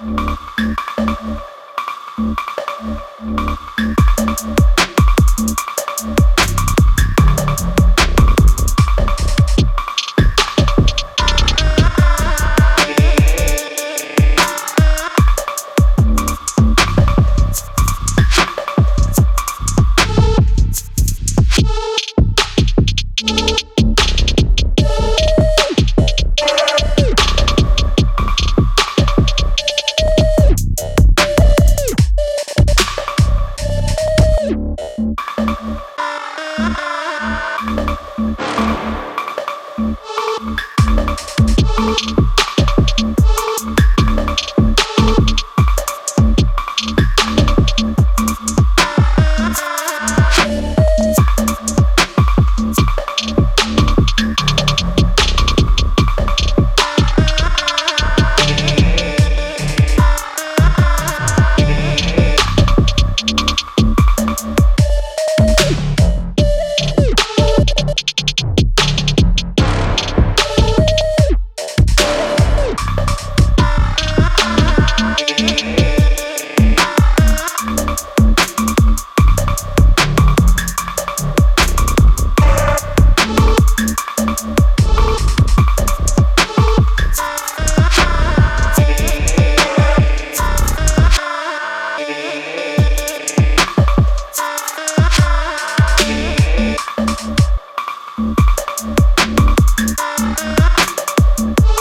you Bye.